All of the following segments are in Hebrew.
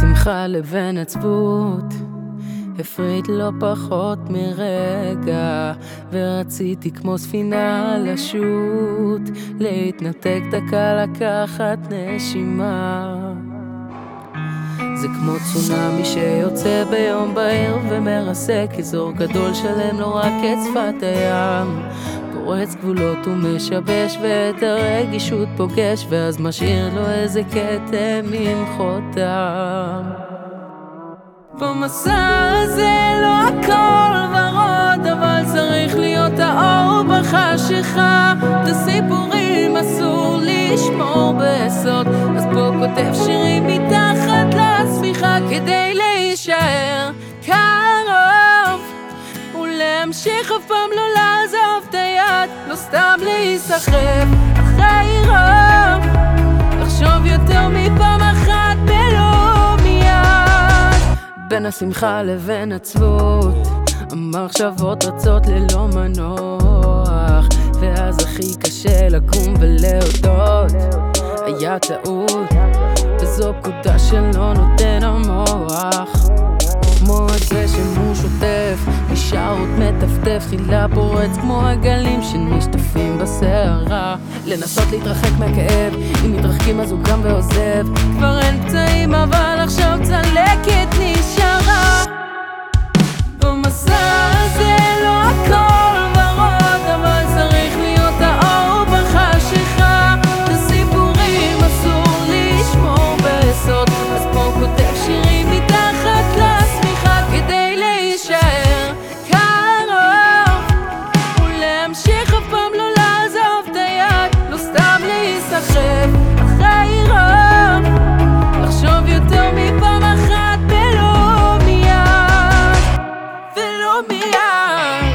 השמחה לבין עצבות. הפריד לא פחות מרגע ורציתי כמו ספינה לשוט להתנתק דקה לקחת נשימה. זה כמו צונאמי שיוצא ביום בהיר ומרסק אזור גדול שלם לא רק את שפת הים פורץ גבולות ומשבש ואת הרגישות פוגש ואז משאיר לו איזה כתם עם חותם. במסע הזה לא הכל ורוד אבל צריך להיות האור בחשיכה. את הסיפורים אסור לשמור בסוד אז פה כותב שירים מתחת לשמיכה כדי להישאר קרוב ולהמשיך אף פעם לא לא סתם להיסחף אחרי רוב לחשוב יותר מפעם אחת בלא מיד. בין השמחה לבין עצבות המחשבות רצות ללא מנוח. ואז הכי קשה לקום ולהודות היה טעות. וזו פקודה שלא נותן המוח עוד מטפטף, חילה פורץ כמו הגלים שנשטפים בסערה. לנסות להתרחק מהכאב, אם מתרחקים אז הוא קם ועוזב. כבר אין פצעים אבל ולא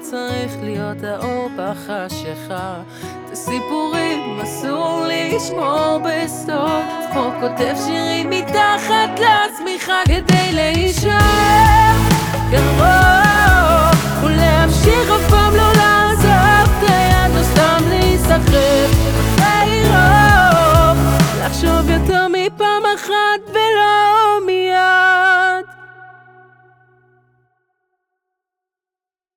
צריך להיות האור בחשיכה. את הסיפורים אסור לשמור בסוד. פה כותב שירים מתחת לשמיכה כדי להישאר